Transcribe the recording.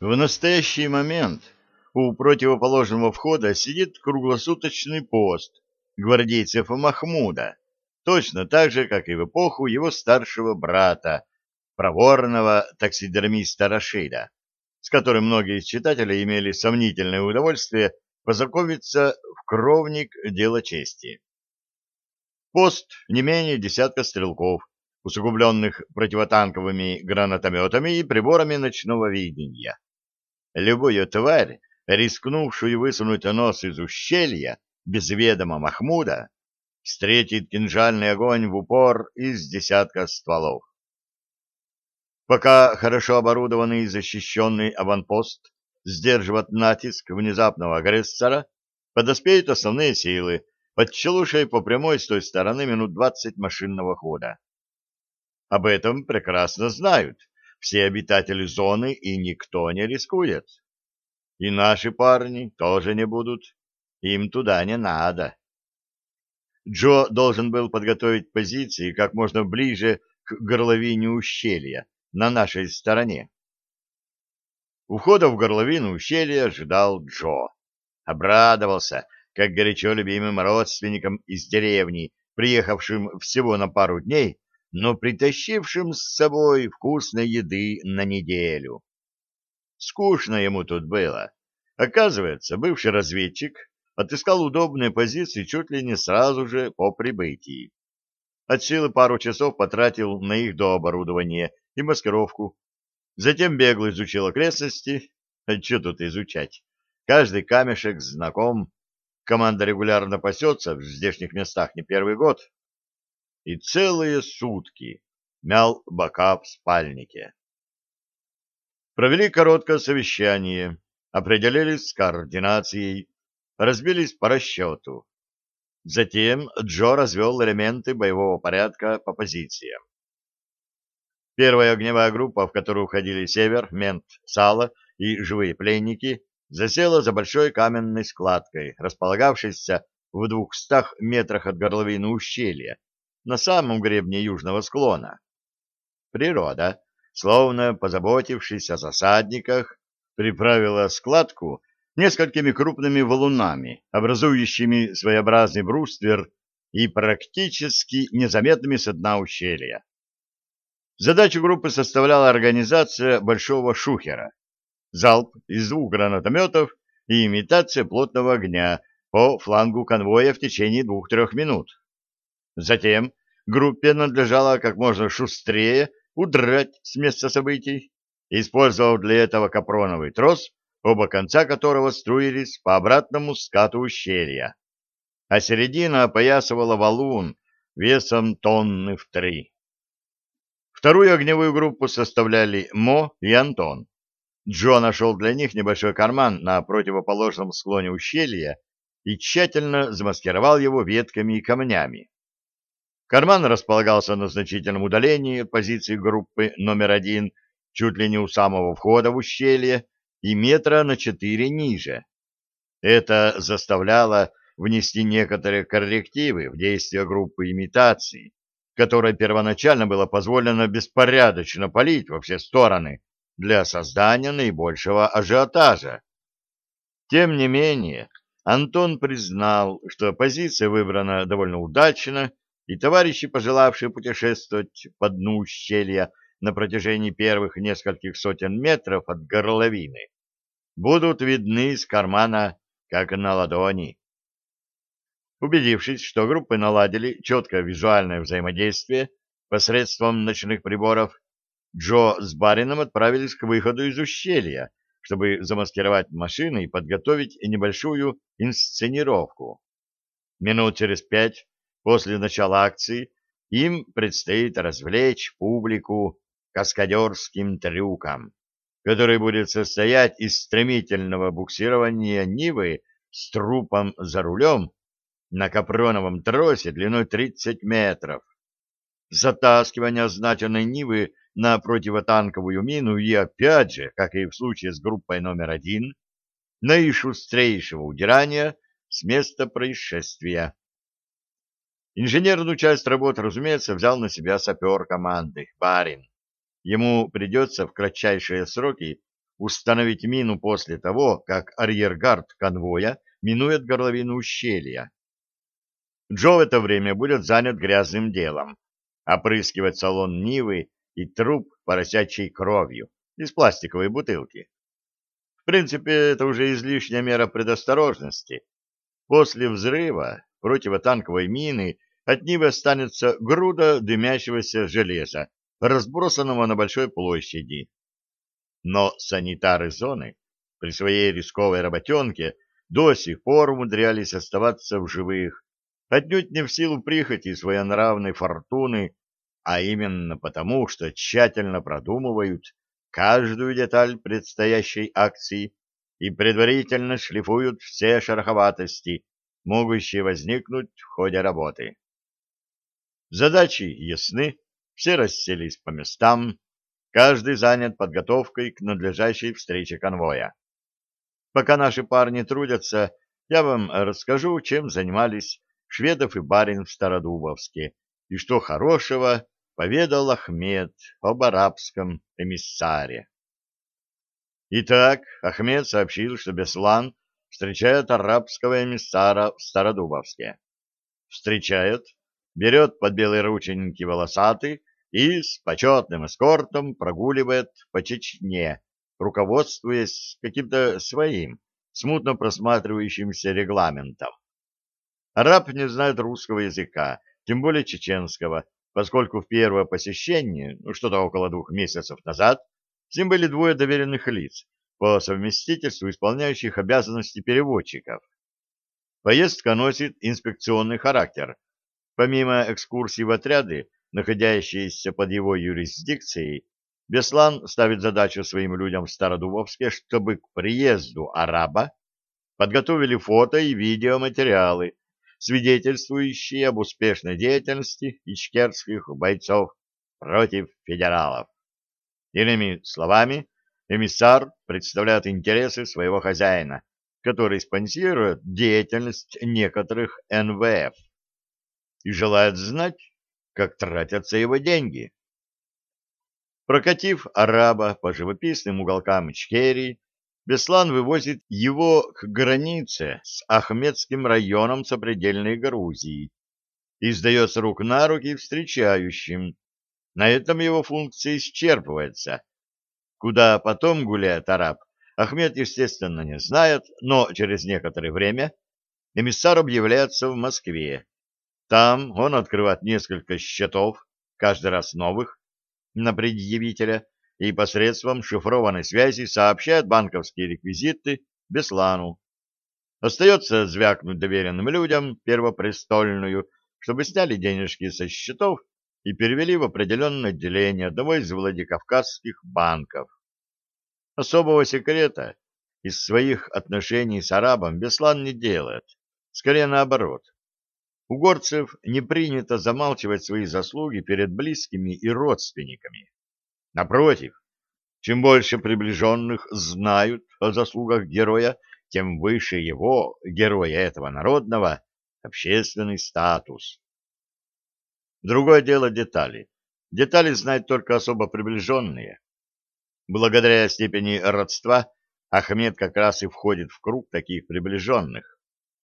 В настоящий момент у противоположного входа сидит круглосуточный пост гвардейцев Махмуда, точно так же, как и в эпоху его старшего брата, проворного таксидермиста Рашида, с которым многие из читателей имели сомнительное удовольствие познакомиться в кровник дела чести. Пост не менее десятка стрелков, усугубленных противотанковыми гранатометами и приборами ночного видения. Любую тварь, рискнувшую высунуть нос из ущелья без ведома Махмуда, встретит кинжальный огонь в упор из десятка стволов. Пока хорошо оборудованный и защищенный аванпост сдерживает натиск внезапного агрессора, подоспеют основные силы, подчелушей по прямой с той стороны минут двадцать машинного хода. Об этом прекрасно знают все обитатели зоны, и никто не рискует. И наши парни тоже не будут, им туда не надо. Джо должен был подготовить позиции как можно ближе к горловине ущелья, на нашей стороне. У входа в горловину ущелья ожидал Джо. Обрадовался, как горячо любимым родственникам из деревни, приехавшим всего на пару дней, но притащившим с собой вкусной еды на неделю. Скучно ему тут было. Оказывается, бывший разведчик отыскал удобные позиции чуть ли не сразу же по прибытии. От силы пару часов потратил на их дооборудование и маскировку. Затем бегло изучил окрестности. А что тут изучать? Каждый камешек знаком. Команда регулярно пасется в здешних местах не первый год. И целые сутки мял бока в спальнике. Провели короткое совещание, определились с координацией, разбились по расчету. Затем Джо развел элементы боевого порядка по позициям. Первая огневая группа, в которую входили Север, Мент, Сало и живые пленники, засела за большой каменной складкой, располагавшейся в двухстах метрах от горловины ущелья, на самом гребне южного склона. Природа, словно позаботившись о засадниках, приправила складку несколькими крупными валунами, образующими своеобразный бруствер и практически незаметными со дна ущелья. Задачу группы составляла организация большого шухера, залп из двух гранатометов и имитация плотного огня по флангу конвоя в течение двух-трех минут. Затем группе надлежало как можно шустрее удрать с места событий, использовав для этого капроновый трос, оба конца которого струились по обратному скату ущелья, а середина опоясывала валун весом тонны в три. Вторую огневую группу составляли Мо и Антон. Джо нашел для них небольшой карман на противоположном склоне ущелья и тщательно замаскировал его ветками и камнями. Карман располагался на значительном удалении от позиции группы номер один, чуть ли не у самого входа в ущелье, и метра на четыре ниже. Это заставляло внести некоторые коррективы в действия группы имитации, которой первоначально было позволено беспорядочно палить во все стороны для создания наибольшего ажиотажа. Тем не менее, Антон признал, что позиция выбрана довольно удачно, и товарищи, пожелавшие путешествовать по дну ущелья на протяжении первых нескольких сотен метров от горловины, будут видны из кармана, как на ладони. Убедившись, что группы наладили четкое визуальное взаимодействие посредством ночных приборов, Джо с Барином отправились к выходу из ущелья, чтобы замаскировать машины и подготовить небольшую инсценировку. Минут через пять после начала акции им предстоит развлечь публику каскадерским трюком, который будет состоять из стремительного буксирования Нивы с трупом за рулем на капроновом тросе длиной 30 метров, затаскивание означенной Нивы на противотанковую мину и опять же, как и в случае с группой номер один, наишустрейшего удирания с места происшествия. Инженерную часть работ, разумеется, взял на себя сапер команды, Барин. Ему придется в кратчайшие сроки установить мину после того, как арьергард конвоя минует горловину ущелья. Джо в это время будет занят грязным делом — опрыскивать салон Нивы и труп поросячьей кровью из пластиковой бутылки. В принципе, это уже излишняя мера предосторожности. После взрыва противотанковой мины от Нивы останется груда дымящегося железа, разбросанного на большой площади. Но санитары зоны при своей рисковой работенке до сих пор умудрялись оставаться в живых, отнюдь не в силу прихоти своенравной фортуны, а именно потому, что тщательно продумывают каждую деталь предстоящей акции и предварительно шлифуют все шероховатости, могущие возникнуть в ходе работы. Задачи ясны, все расселись по местам, каждый занят подготовкой к надлежащей встрече конвоя. Пока наши парни трудятся, я вам расскажу, чем занимались Шведов и барин в Стародубовске, и что хорошего поведал Ахмед об арабском эмиссаре. Итак, Ахмед сообщил, что Беслан встречает арабского эмиссара в Стародубовске. Встречает, берет под белые рученьки волосатый и с почетным эскортом прогуливает по Чечне, руководствуясь каким-то своим, смутно просматривающимся регламентом. Араб не знает русского языка, тем более чеченского, поскольку в первое посещение, ну, что-то около двух месяцев назад, с ним были двое доверенных лиц, по совместительству исполняющих обязанности переводчиков. Поездка носит инспекционный характер. Помимо экскурсий в отряды, находящиеся под его юрисдикцией, Беслан ставит задачу своим людям в Стародубовске, чтобы к приезду араба подготовили фото и видеоматериалы, свидетельствующие об успешной деятельности ичкерских бойцов против федералов. Иными словами, эмиссар представляет интересы своего хозяина, который спонсирует деятельность некоторых НВФ и желает знать, как тратятся его деньги. Прокатив араба по живописным уголкам Ичкерии, Беслан вывозит его к границе с Ахмедским районом сопредельной Грузии и сдает с рук на руки встречающим. На этом его функция исчерпывается. Куда потом гуляет араб, Ахмед, естественно, не знает, но через некоторое время эмиссар объявляется в Москве. Там он открывает несколько счетов, каждый раз новых, на предъявителя, и посредством шифрованной связи сообщает банковские реквизиты Беслану. Остается звякнуть доверенным людям первопрестольную, чтобы сняли денежки со счетов и перевели в определенное отделение одного из владикавказских банков. Особого секрета из своих отношений с арабом Беслан не делает, скорее наоборот. У горцев не принято замалчивать свои заслуги перед близкими и родственниками. Напротив, чем больше приближенных знают о заслугах героя, тем выше его, героя этого народного, общественный статус. Другое дело детали. Детали знают только особо приближенные. Благодаря степени родства Ахмед как раз и входит в круг таких приближенных.